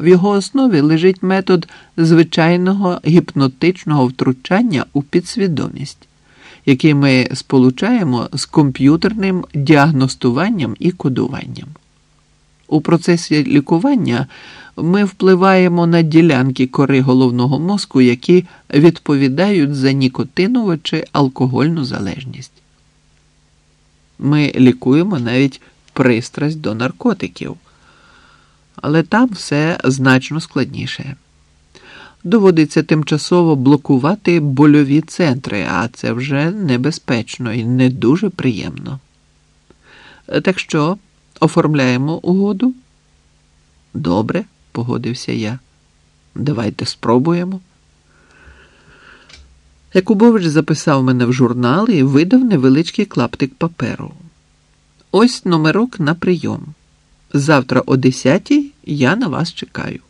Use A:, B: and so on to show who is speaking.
A: В його основі лежить метод звичайного гіпнотичного втручання у підсвідомість, який ми сполучаємо з комп'ютерним діагностуванням і кодуванням. У процесі лікування ми впливаємо на ділянки кори головного мозку, які відповідають за нікотинову чи алкогольну залежність. Ми лікуємо навіть пристрасть до наркотиків, але там все значно складніше. Доводиться тимчасово блокувати больові центри, а це вже небезпечно і не дуже приємно. Так що, оформляємо угоду? Добре, погодився я. Давайте спробуємо. Якубович записав мене в журнал і видав невеличкий клаптик паперу. Ось номерок на прийом. Завтра о 10 я на вас чекаю.